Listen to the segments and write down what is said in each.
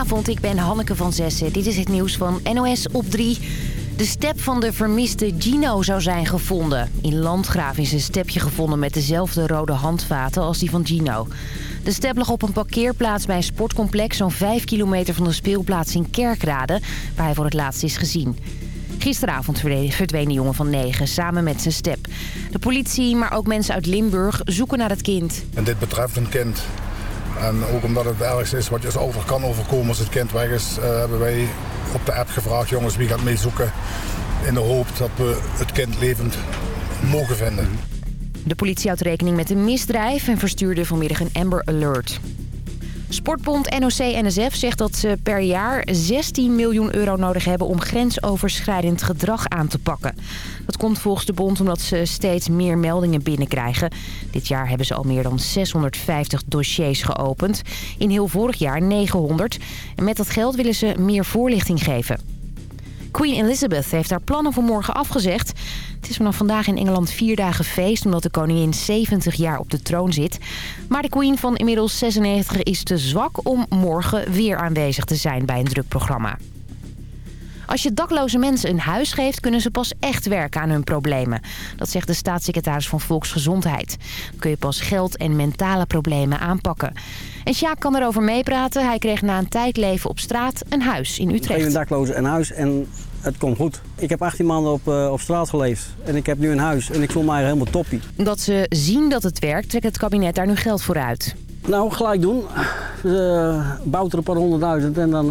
Goedenavond, ik ben Hanneke van Zessen. Dit is het nieuws van NOS op 3. De step van de vermiste Gino zou zijn gevonden. In Landgraaf is een stepje gevonden met dezelfde rode handvaten als die van Gino. De step lag op een parkeerplaats bij een sportcomplex... zo'n 5 kilometer van de speelplaats in Kerkrade... waar hij voor het laatst is gezien. Gisteravond verdween de jongen van 9 samen met zijn step. De politie, maar ook mensen uit Limburg zoeken naar het kind. En dit betreft een kind en ook omdat het ergens is wat je ouder kan overkomen als het kind weg is... Uh, hebben wij op de app gevraagd, jongens, wie gaat meezoeken... in de hoop dat we het kind levend mogen vinden. De politie houdt rekening met een misdrijf en verstuurde vanmiddag een Amber Alert. Sportbond NOC-NSF zegt dat ze per jaar 16 miljoen euro nodig hebben om grensoverschrijdend gedrag aan te pakken. Dat komt volgens de bond omdat ze steeds meer meldingen binnenkrijgen. Dit jaar hebben ze al meer dan 650 dossiers geopend. In heel vorig jaar 900. En met dat geld willen ze meer voorlichting geven. Queen Elizabeth heeft haar plannen voor morgen afgezegd. Het is vanaf vandaag in Engeland vier dagen feest... omdat de koningin 70 jaar op de troon zit. Maar de queen van inmiddels 96 is te zwak om morgen weer aanwezig te zijn bij een druk programma. Als je dakloze mensen een huis geeft, kunnen ze pas echt werken aan hun problemen. Dat zegt de staatssecretaris van Volksgezondheid. Dan kun je pas geld en mentale problemen aanpakken. En Sjaak kan erover meepraten. Hij kreeg na een tijd leven op straat een huis in Utrecht. Ik een dakloze een huis en het komt goed. Ik heb 18 maanden op, uh, op straat geleefd en ik heb nu een huis en ik voel mij helemaal toppie. Dat ze zien dat het werkt, trekt het kabinet daar nu geld voor uit. Nou, gelijk doen. Uh, bouwt er een paar honderdduizend en dan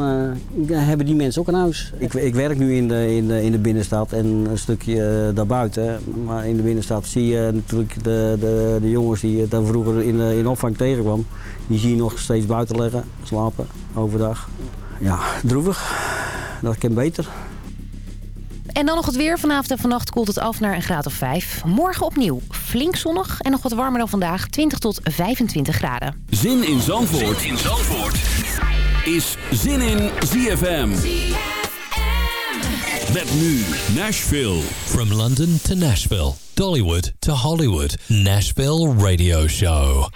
uh, hebben die mensen ook een huis. Ik, ik werk nu in de, in, de, in de binnenstad en een stukje uh, daarbuiten. Maar in de binnenstad zie je natuurlijk de, de, de jongens die je dan vroeger in, in opvang tegenkwam. Die zie je nog steeds buiten liggen, slapen, overdag. Ja, droevig. Dat kan beter. En dan nog het weer. Vanavond en vannacht koelt het af naar een graad of 5. Morgen opnieuw flink zonnig en nog wat warmer dan vandaag. 20 tot 25 graden. Zin in Zandvoort, zin in Zandvoort. is Zin in ZFM. ZFM. Met nu Nashville. From London to Nashville. Dollywood to Hollywood. Nashville Radio Show.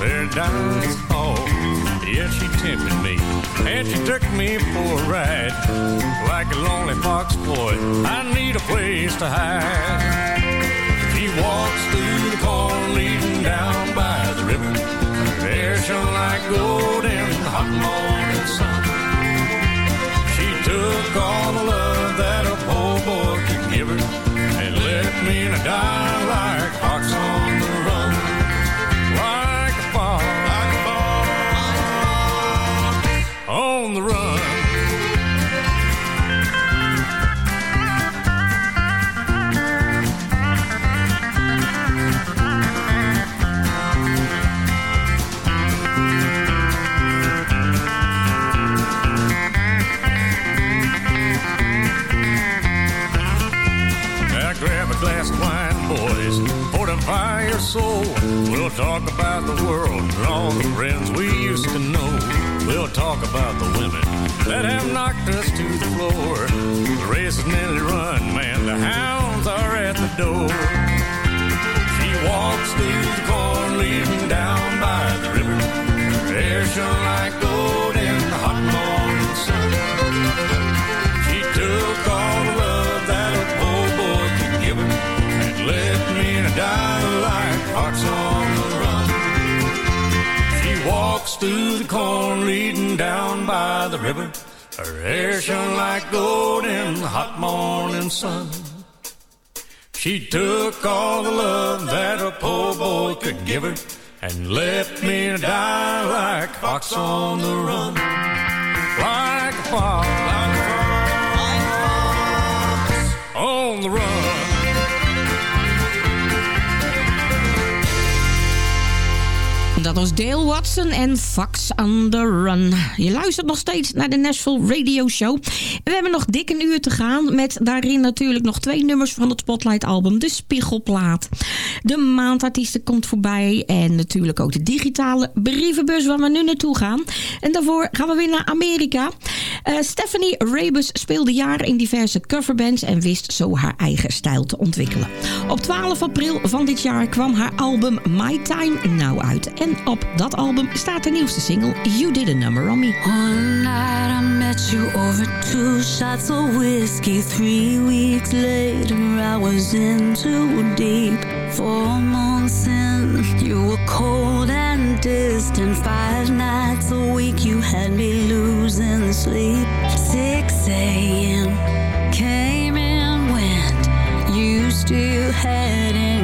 Paradise hall. Yeah, she tempted me, and she took me for a ride. Like a lonely fox boy, I need a place to hide. She walks through the corn leading down by the river. Her hair shone like gold in the hot morning sun. She took all the love that a poor boy could give her and left me in a die soul. We'll talk about the world and all the friends we used to know. We'll talk about the women that have knocked us to the floor. The race is nearly run, man, the hounds are at the door. She walks through the corn, leading down by the river. Her hair shone like gold in the hot morning sun. Walks through the corn leading down by the river. Her hair shone like gold in the hot morning sun. She took all the love that a poor boy could give her and left me to die like a fox on the run. Like a fox, like a fox on the run. Dat was Dale Watson en Fox on the Run. Je luistert nog steeds naar de Nashville Radio Show. we hebben nog dik een uur te gaan... met daarin natuurlijk nog twee nummers van het Spotlight album. De Spiegelplaat. De maandartiesten komt voorbij. En natuurlijk ook de digitale brievenbus waar we nu naartoe gaan. En daarvoor gaan we weer naar Amerika. Uh, Stephanie Rebus speelde jaren in diverse coverbands... en wist zo haar eigen stijl te ontwikkelen. Op 12 april van dit jaar kwam haar album My Time Now uit... En op dat album staat de nieuwste single You Did a Number on Me. One night I met you over two shots of whiskey. Three weeks later I was in too deep. Four months in, you were cold and distant. Five nights a week you had me losing sleep. 6 a.m. came and went. You still hadn't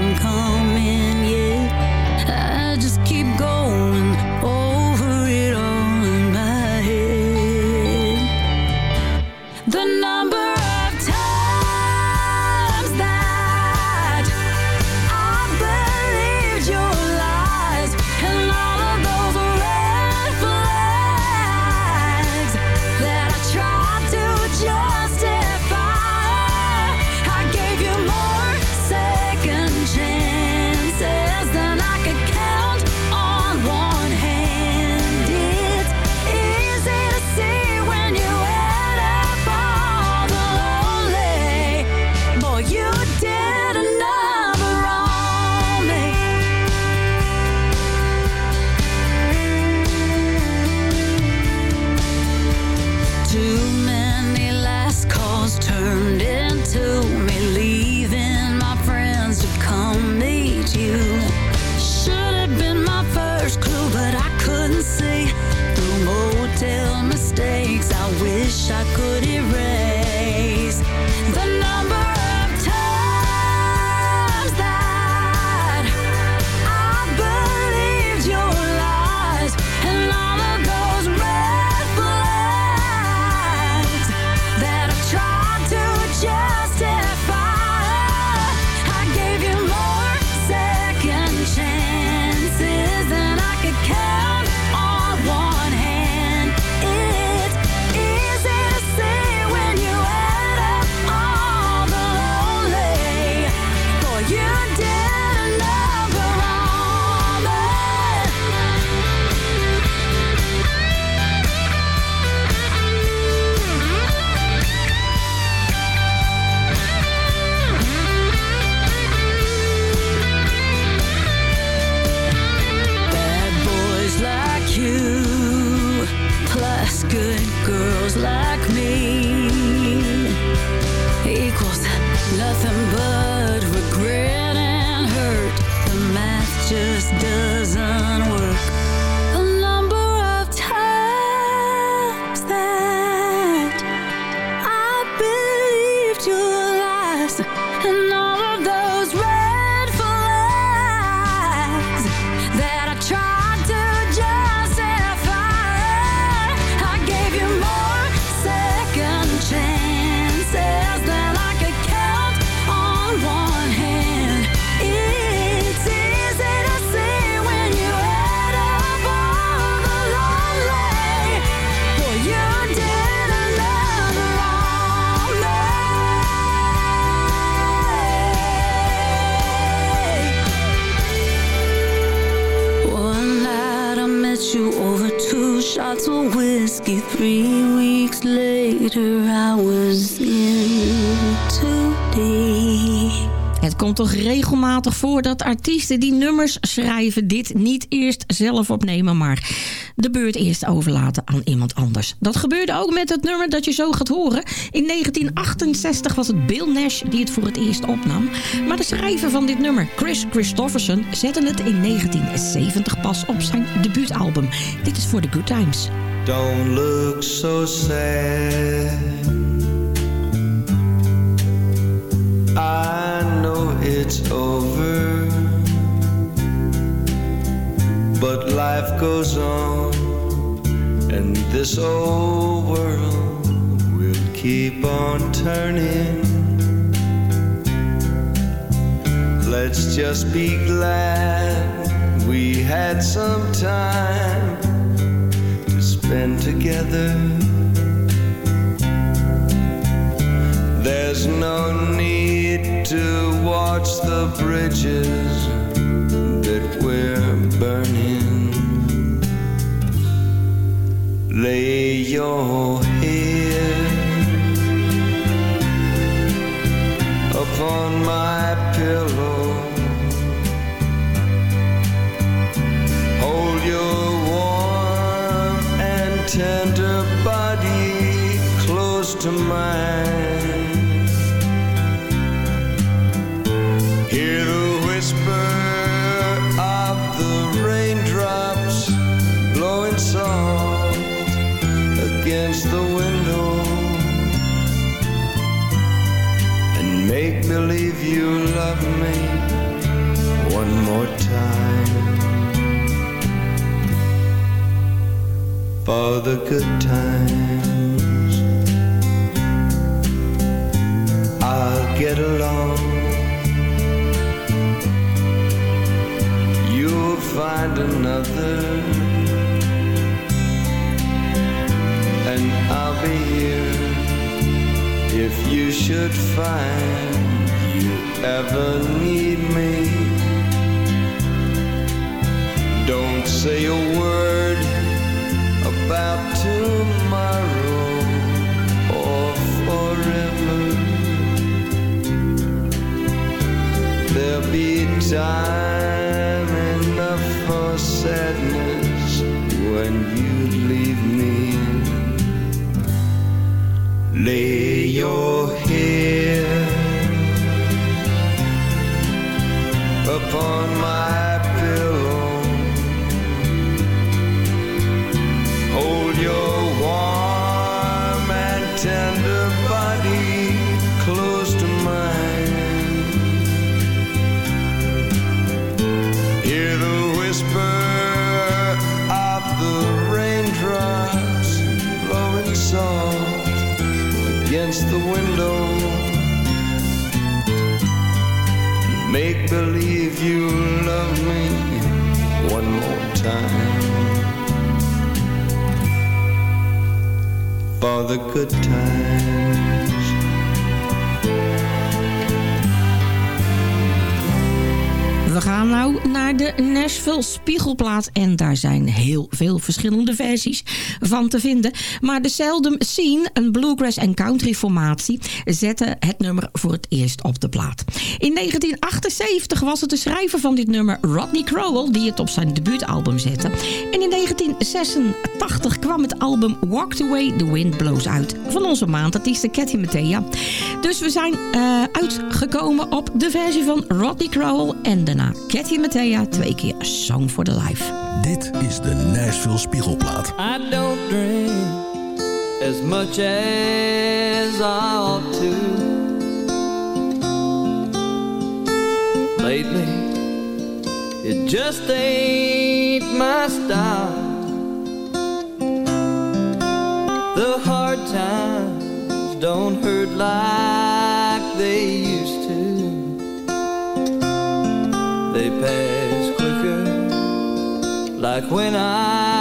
whiskey three weeks later I was in too deep toch regelmatig voor dat artiesten die nummers schrijven... dit niet eerst zelf opnemen, maar de beurt eerst overlaten aan iemand anders. Dat gebeurde ook met het nummer dat je zo gaat horen. In 1968 was het Bill Nash die het voor het eerst opnam. Maar de schrijver van dit nummer, Chris Christofferson... zette het in 1970 pas op zijn debuutalbum. Dit is voor The Good Times. Don't look so sad I know it's over. But life goes on, and this old world will keep on turning. Let's just be glad we had some time to spend together. There's no need to watch the bridges that we're burning. Lay your head upon my pillow. Hold your warm and tender body close to mine. The window. And make believe you love me one more time. For the good times, I'll get along. You'll find another, be here if you should find you ever need me. Don't say a word about tomorrow or forever. There'll be time enough for sadness Lay your head upon my the window. Make believe you love me one more time. For the good times. Gaan nou naar de Nashville Spiegelplaat. En daar zijn heel veel verschillende versies van te vinden. Maar de Seldom Scene, een bluegrass en country formatie... zette het nummer voor het eerst op de plaat. In 1978 was het de schrijver van dit nummer Rodney Crowell... die het op zijn debuutalbum zette. En in 1986 kwam het album Walk the Way the Wind Blows uit... van onze maandartieste Cathy Mattea. Dus we zijn eh, uitgekomen op de versie van Rodney Crowell... en daarna Cathy Mattea twee keer Song for the Life. Dit is de Nashville Spiegelplaat. I don't drink as much as I ought to. Lately, it just ain't my style. The hard times don't hurt like pass quicker, like when I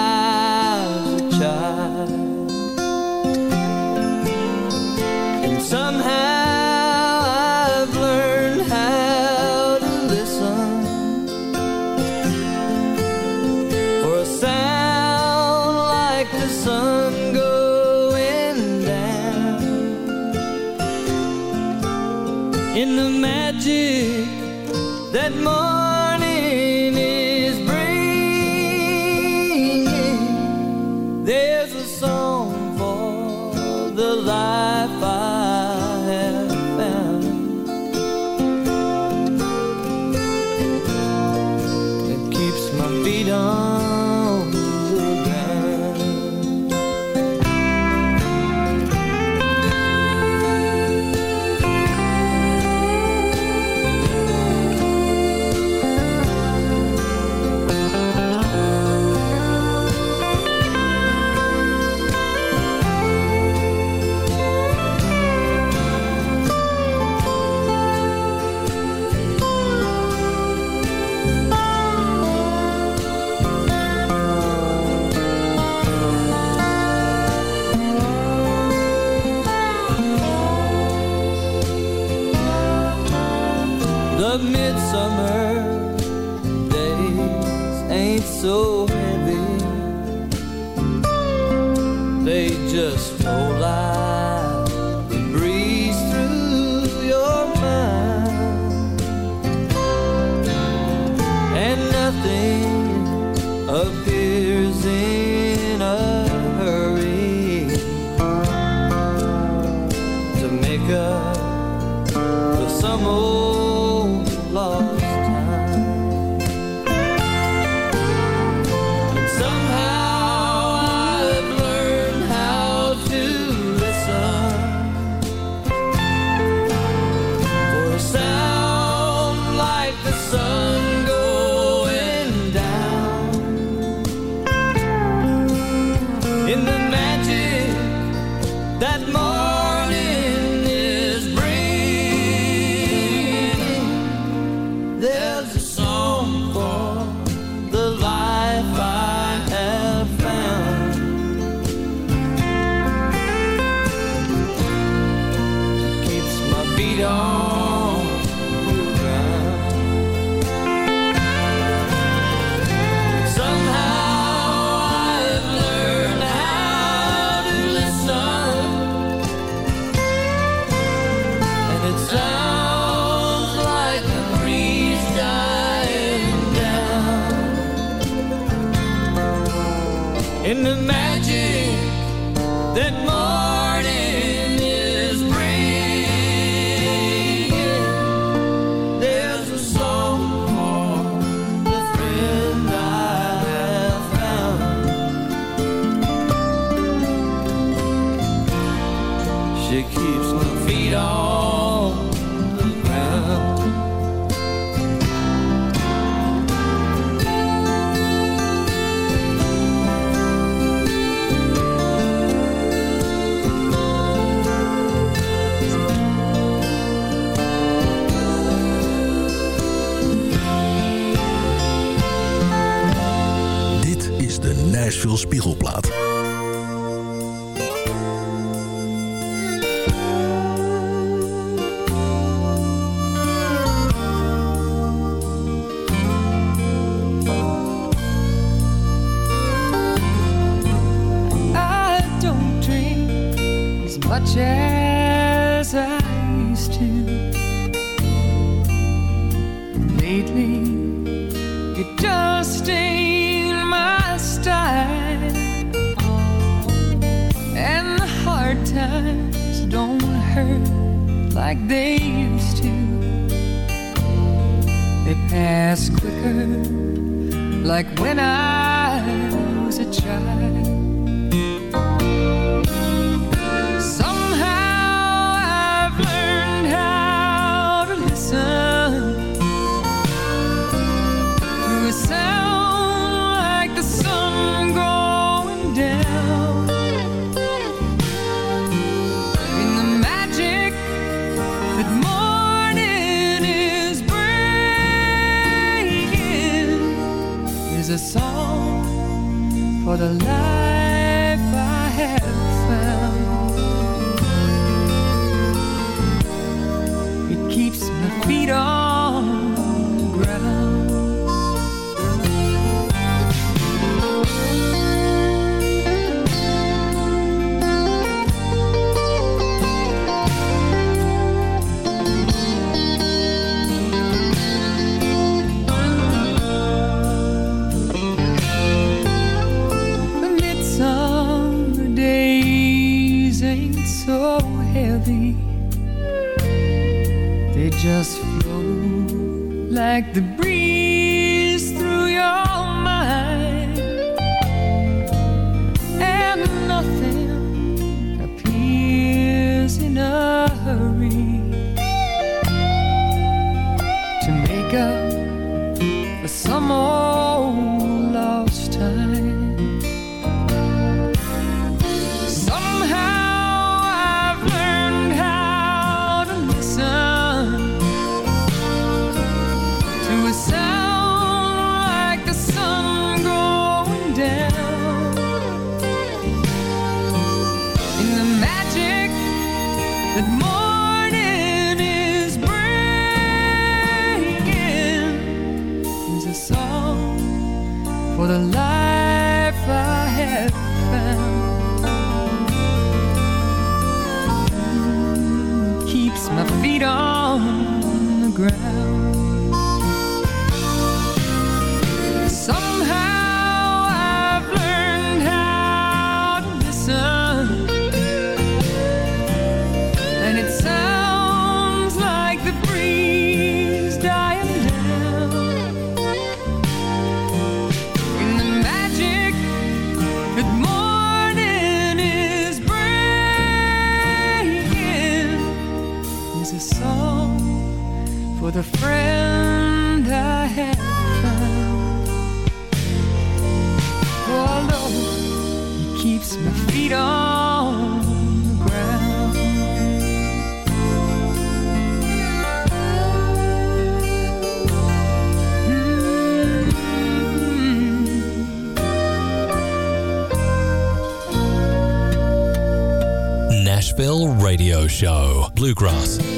Show. Bluegrass.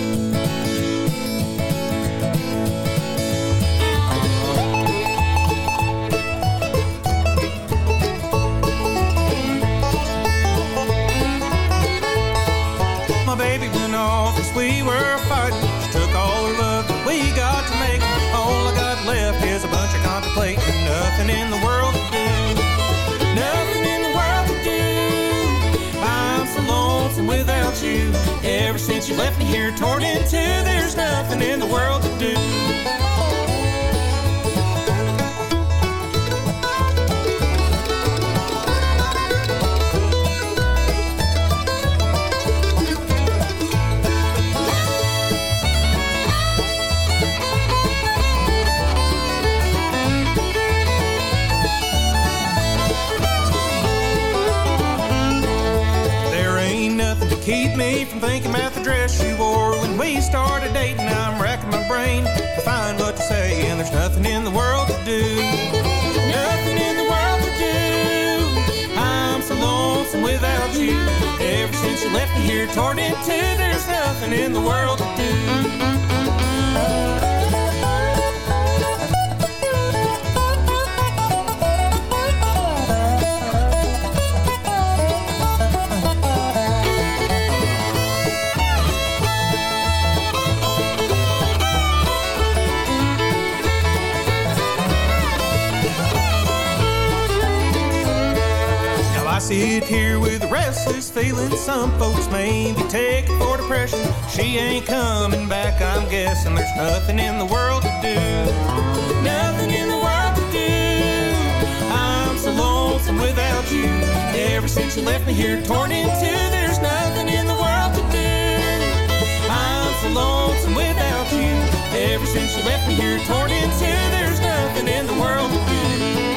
Me from thinking about the dress you wore when we started dating. I'm racking my brain to find what to say, and there's nothing in the world to do. Nothing in the world to do. I'm so lonesome without you. Ever since you left me here, torn in two, there's nothing in the world to do. Sit here with a restless feeling. Some folks may be taking for depression. She ain't coming back, I'm guessing. There's nothing in the world to do. Nothing in the world to do. I'm so lonesome without you. Ever since you left me here, torn in two, there's nothing in the world to do. I'm so lonesome without you. Ever since you left me here, torn in two, there's nothing in the world to do.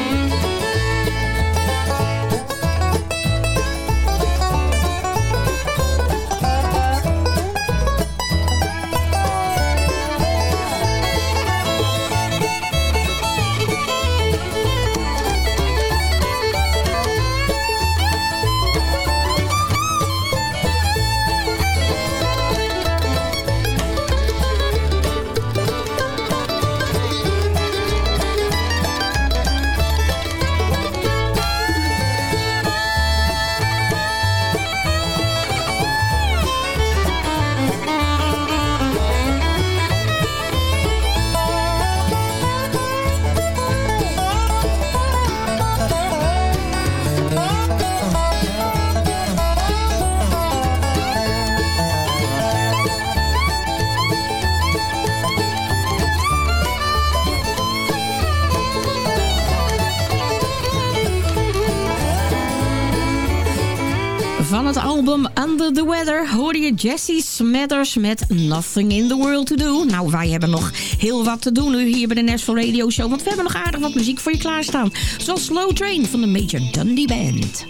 The Weather hoorde je Jesse Smathers met Nothing in the World to Do. Nou, wij hebben nog heel wat te doen nu hier bij de Nashville Radio Show. Want we hebben nog aardig wat muziek voor je klaarstaan. Zoals Slow Train van de Major Dundee Band.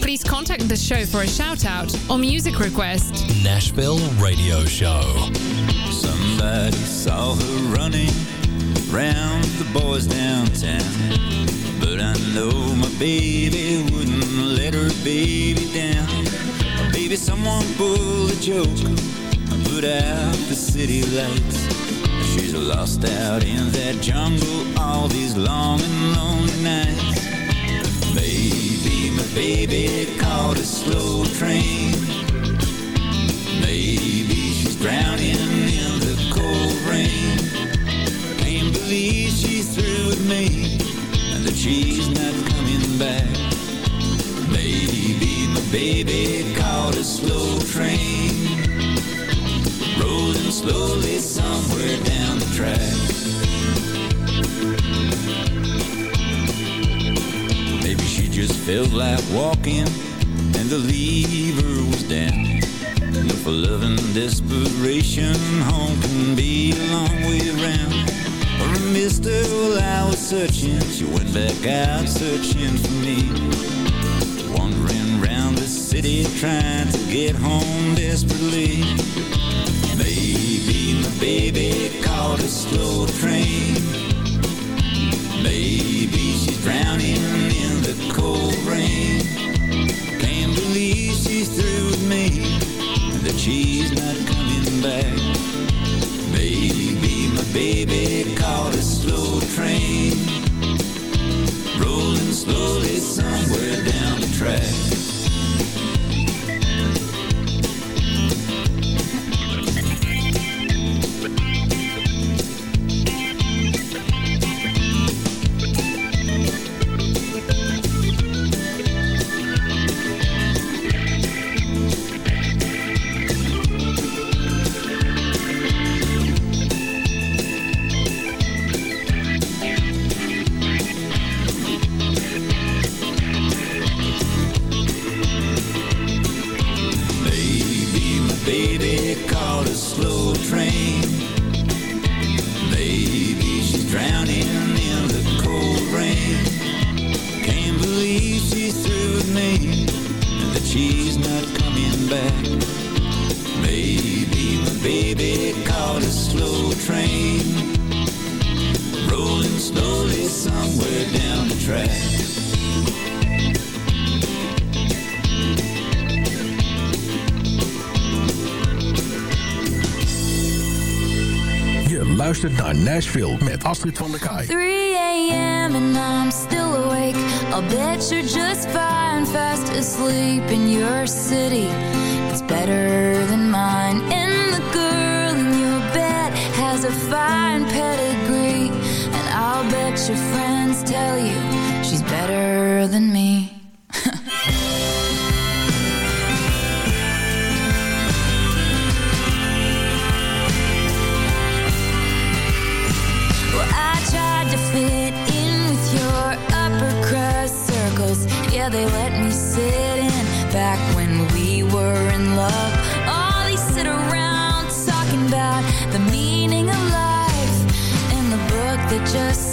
Please contact the show for a shout-out or music request. Nashville Radio Show. Somebody saw her running round the boys downtown. But I know my baby wouldn't let her baby down. Baby, someone pulled a joke and put out the city lights. She's lost out in that jungle all these long and lonely nights. Maybe my baby caught a slow train. Maybe she's drowning in the cold rain. Can't believe she's through with me and that she's not coming back. Baby caught a slow train, rolling slowly somewhere down the track. Maybe she just felt like walking and the lever was down. Look for love and desperation, home can be a long way around. Or a mister while I was searching, she went back out searching for me. City, trying to get home desperately. Maybe my baby caught a slow train. Maybe she's drowning in the cold rain. Can't believe she's through with me, that she's not coming back. Maybe my baby caught a slow train, rolling slowly somewhere down the track. Nashville met Astrid van der Kaai. 3 a.m. and I'm still awake. I'll bet you're just fine, fast asleep in your city. It's better than mine. And the girl in your bed has a fine pedigree. And I'll bet your friends tell you she's better than me.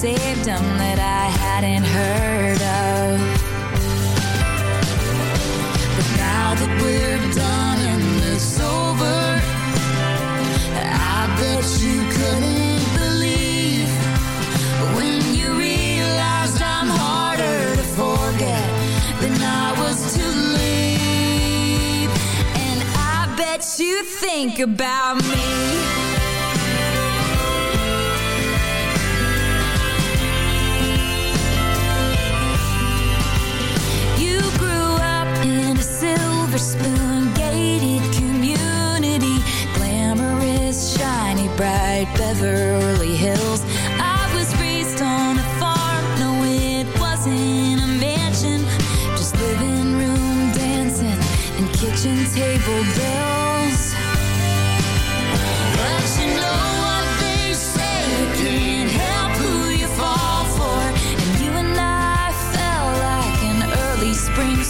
Saved them that I hadn't heard of. But now that we're done and it's over, I bet you couldn't believe when you realized I'm harder to forget than I was to leave. And I bet you think about me.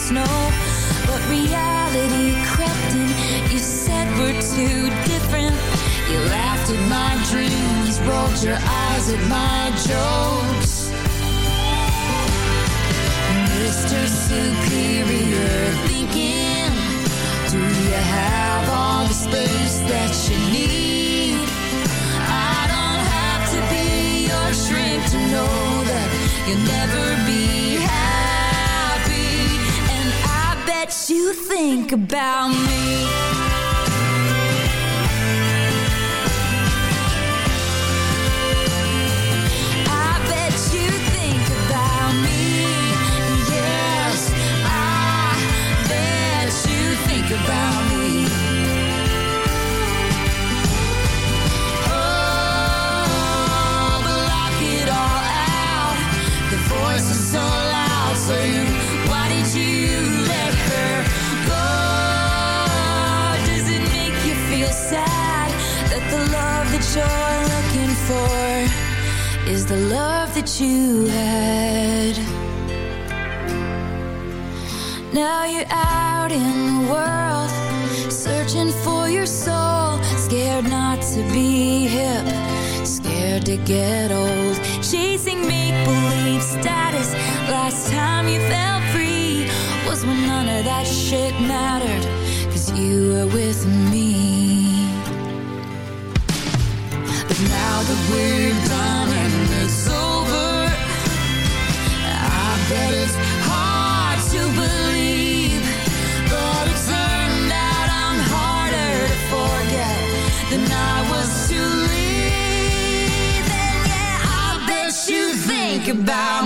Snow. But reality crept in. You said we're too different. You laughed at my dreams, rolled your eyes at my jokes. Mr. Superior thinking, do you have all the space that you need? I don't have to be your shrink to know that you'll never be Bet you think about me. You're looking for is the love that you had? Now you're out in the world searching for your soul, scared not to be hip, scared to get old, chasing make believe status. Last time you felt free was when none of that shit mattered, cause you were with me. That we're done and it's over, I bet it's hard to believe. But it turned out I'm harder to forget than I was to leave. And yeah, I bet you think about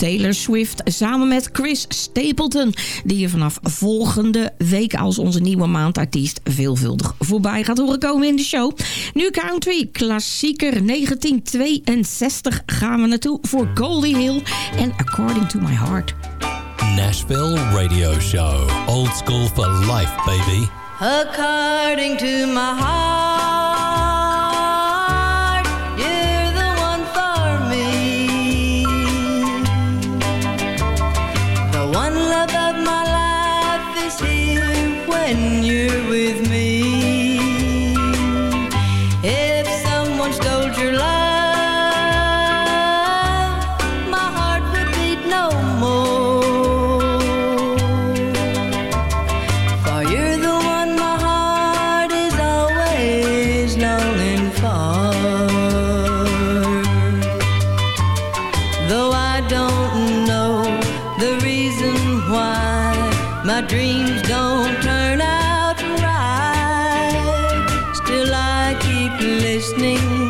Taylor Swift samen met Chris Stapleton... die je vanaf volgende week als onze nieuwe maandartiest... veelvuldig voorbij gaat horen komen in de show. Nu country, klassieker 1962 gaan we naartoe voor Goldie Hill... en According to My Heart. Nashville Radio Show. Old school for life, baby. According to my heart, listening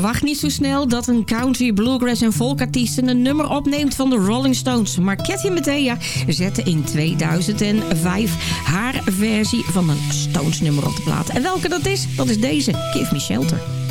verwacht niet zo snel dat een country, bluegrass en folkartiest een nummer opneemt van de Rolling Stones. Maar Cathy Mattea zette in 2005 haar versie van een Stones nummer op de plaat. En welke dat is? Dat is deze, Give Me Shelter.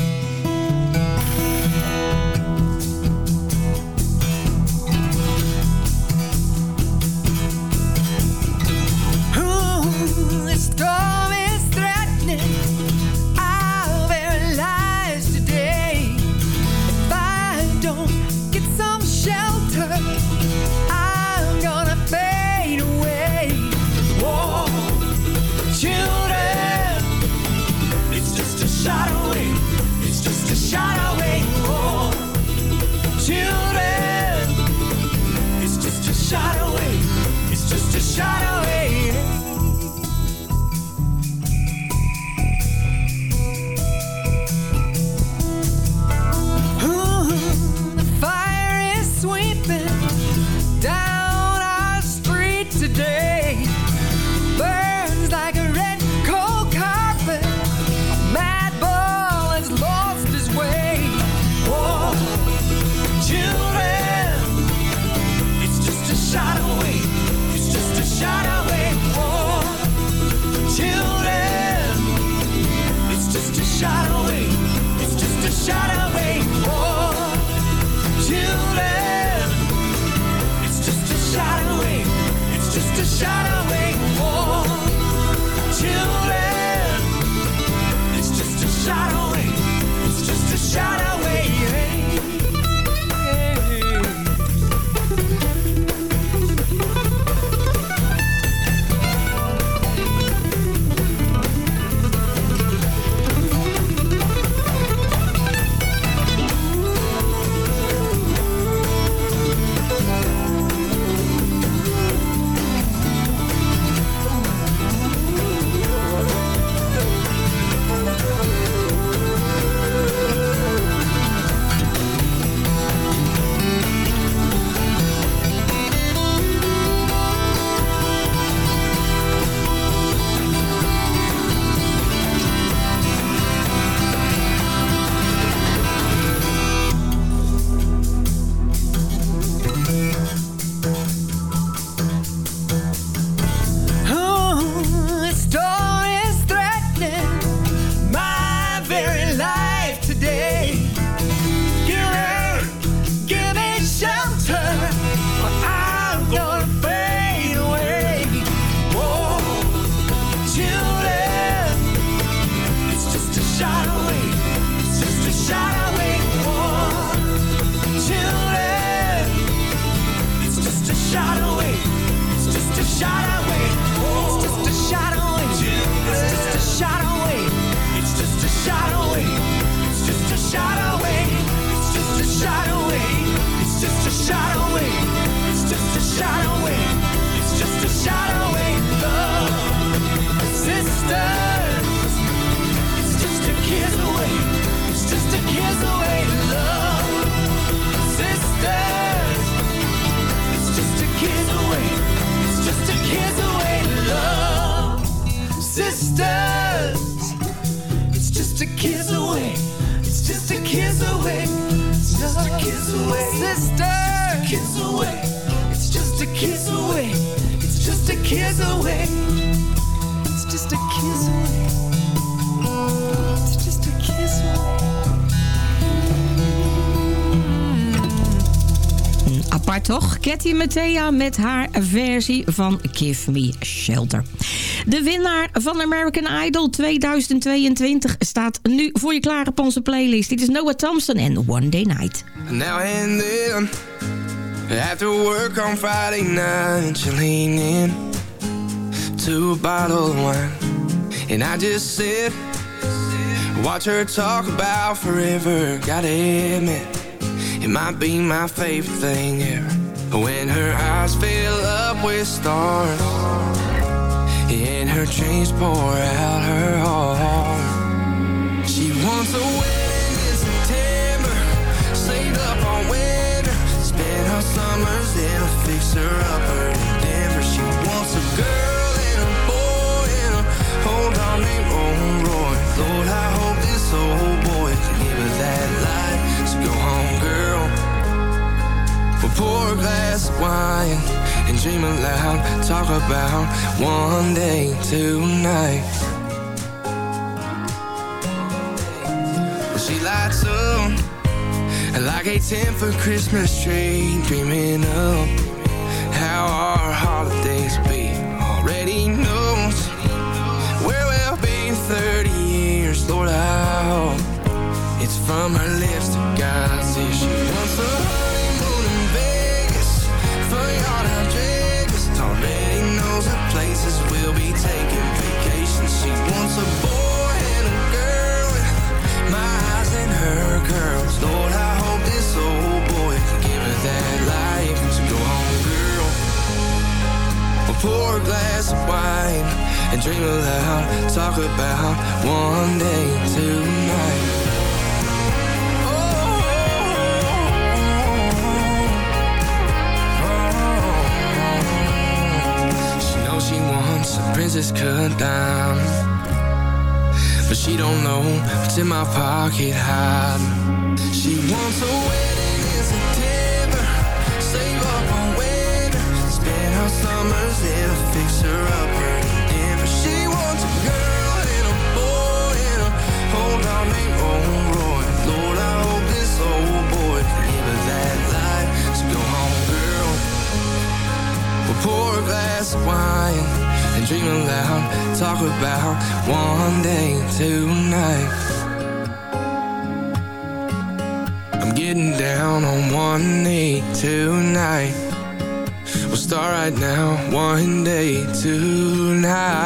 Mattea met haar versie van Give Me Shelter. De winnaar van American Idol 2022 staat nu voor je klaar op onze playlist. Dit is Noah Thompson en One Day Night. Now and then, after work on Friday night, you lean in to a bottle of wine, and I just sit, watch her talk about forever. Gotta admit, it might be my favorite thing ever. When her eyes fill up with stars, and her dreams pour out her heart. She wants a wedding in September, saved up all winter, spend her summers in a fixer-upper in Denver. She wants a girl and a boy and a hold on named Roy. Lord, I hope this old boy can give her that light. We'll pour a glass of wine and dream aloud. Talk about one day tonight. Well, she lights up and like a tin for Christmas tree, dreaming of how our holidays be. Already knows where we'll be in 30 years, Lord, I hope it's from her lips to God's ears. She pour a glass of wine and dream aloud. Talk about one day tonight. Oh She knows she wants a princess cut down but she don't know what's in my pocket hiding She wants a wedding in September. Save up on winter Spend our summers in a fixer-upper Denver She wants a girl and a boy And a whole name, named Roy. Lord, I hope this old boy can Give her that life So go home, girl. We'll pour a glass of wine and dream aloud. Talk about one day tonight. I'm getting down on one knee tonight. We'll start right now, one day tonight.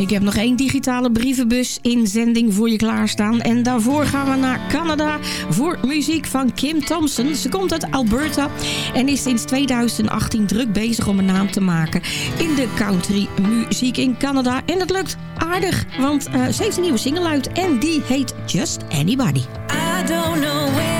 Ik heb nog één digitale brievenbus inzending voor je klaarstaan. En daarvoor gaan we naar Canada voor muziek van Kim Thompson. Ze komt uit Alberta en is sinds 2018 druk bezig om een naam te maken in de country muziek in Canada. En dat lukt aardig, want eh, ze heeft een nieuwe single uit en die heet Just Anybody. I don't know where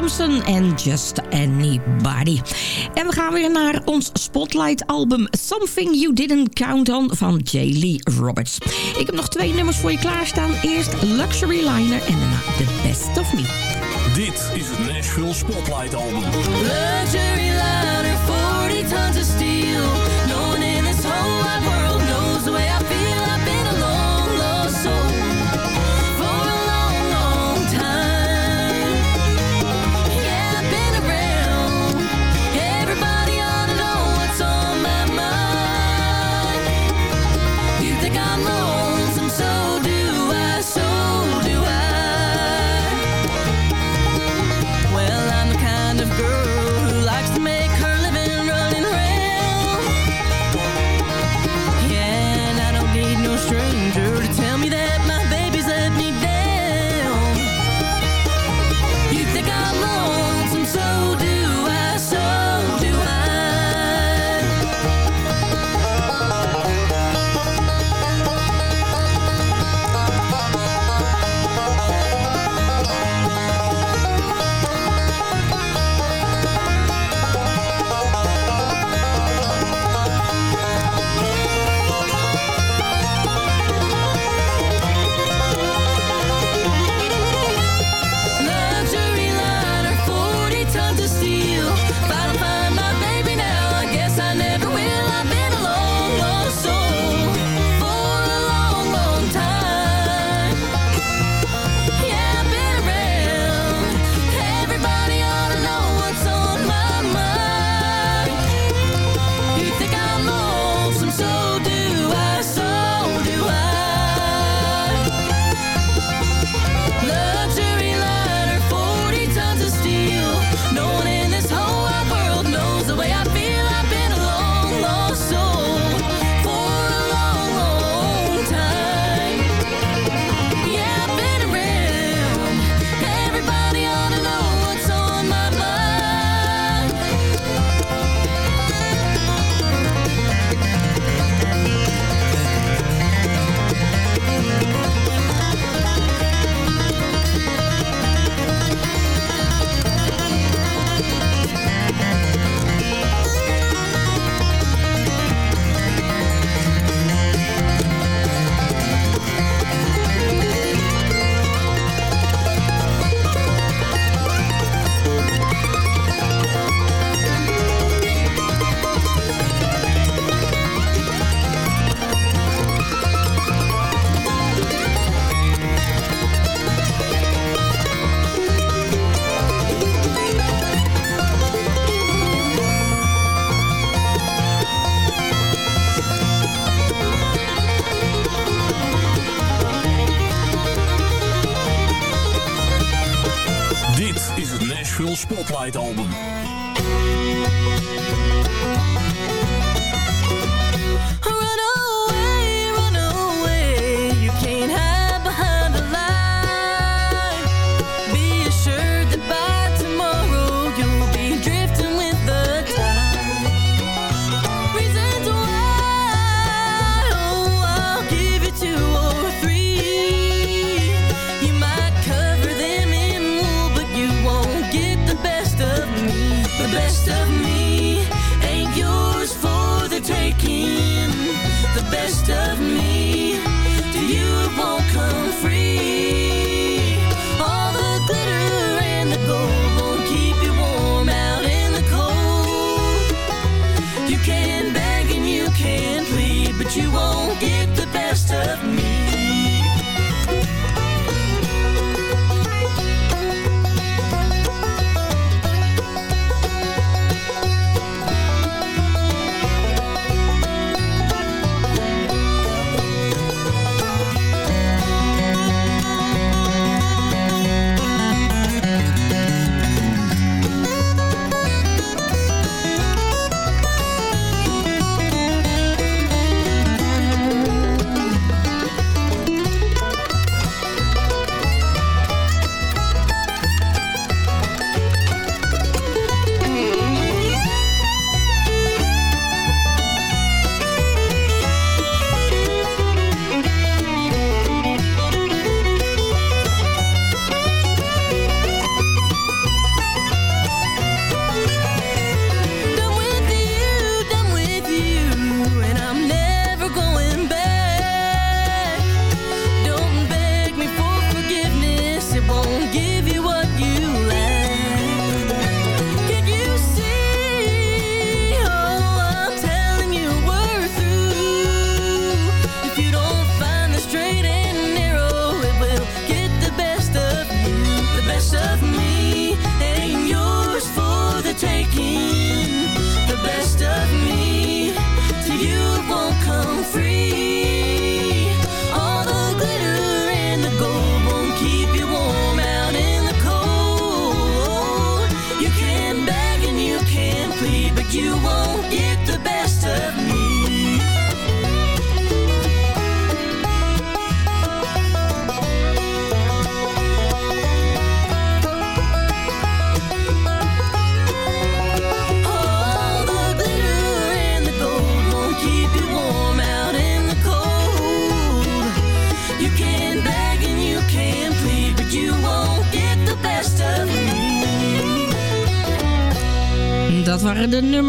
Thompson en Just Anybody. En we gaan weer naar ons Spotlight-album Something You Didn't Count On van J. Lee Roberts. Ik heb nog twee nummers voor je klaarstaan. Eerst Luxury Liner en daarna The Best Of Me. Dit is het Nashville Spotlight-album. Luxury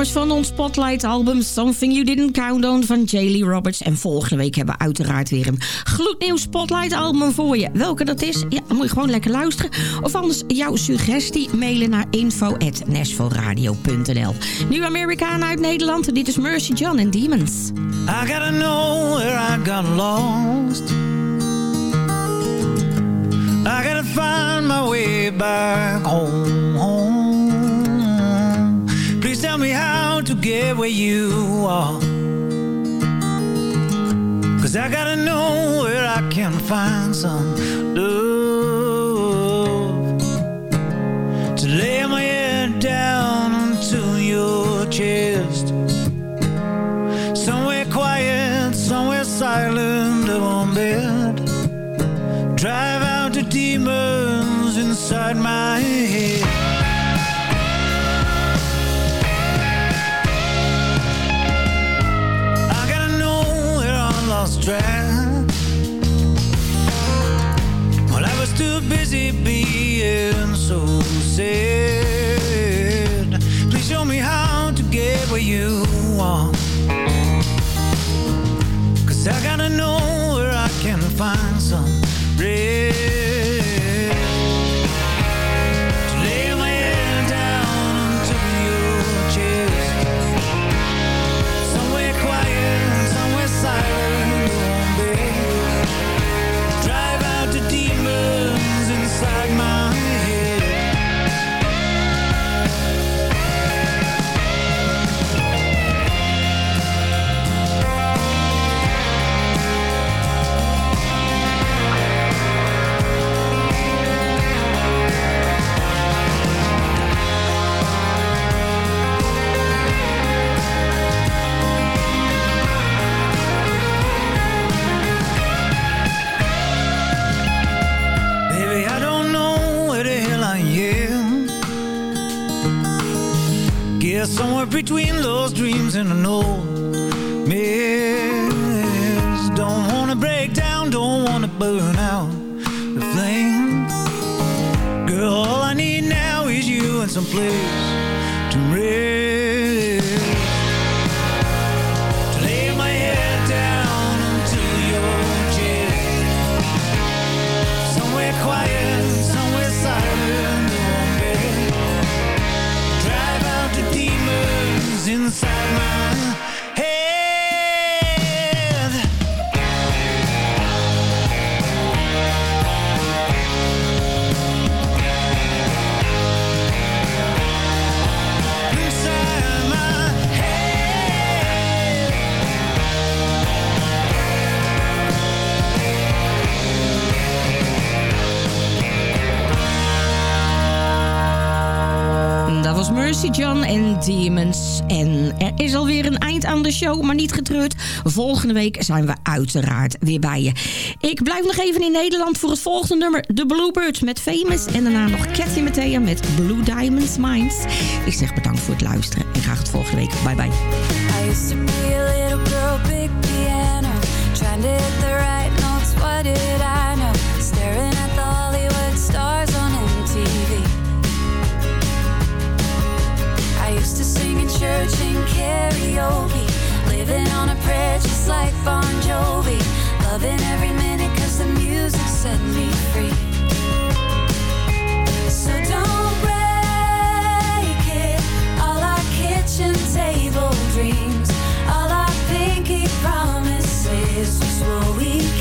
van ons Spotlight-album Something You Didn't Count On van J. Lee Roberts. En volgende week hebben we uiteraard weer een gloednieuw Spotlight-album voor je. Welke dat is, ja, moet je gewoon lekker luisteren. Of anders jouw suggestie mailen naar info.nashvilleradio.nl Nu Amerikaan uit Nederland, dit is Mercy John en Demons. I gotta know where I got lost. I gotta find my way back home. Me how to get where you are. Cause I gotta know where I can find some love to lay my head down onto your chest. Somewhere quiet, somewhere silent, warm bed. Drive out the demons inside my head. Lost. Well, I was too busy being so sad. Please show me how to get where you are. Cause I gotta know where I can find some between those dreams and an old mess. Don't wanna break down, don't wanna burn out the flame. Girl, all I need now is you and some place John en Demons. En er is alweer een eind aan de show, maar niet getreurd. Volgende week zijn we uiteraard weer bij je. Ik blijf nog even in Nederland voor het volgende nummer. The Bluebirds met Famous. En daarna nog Cathy Mattea met Blue Diamonds Minds. Ik zeg bedankt voor het luisteren en graag tot volgende week. Bye bye. church and karaoke. Living on a prayer just like Bon Jovi. Loving every minute cause the music set me free. So don't break it. All our kitchen table dreams, all our pinky promises, just what we can.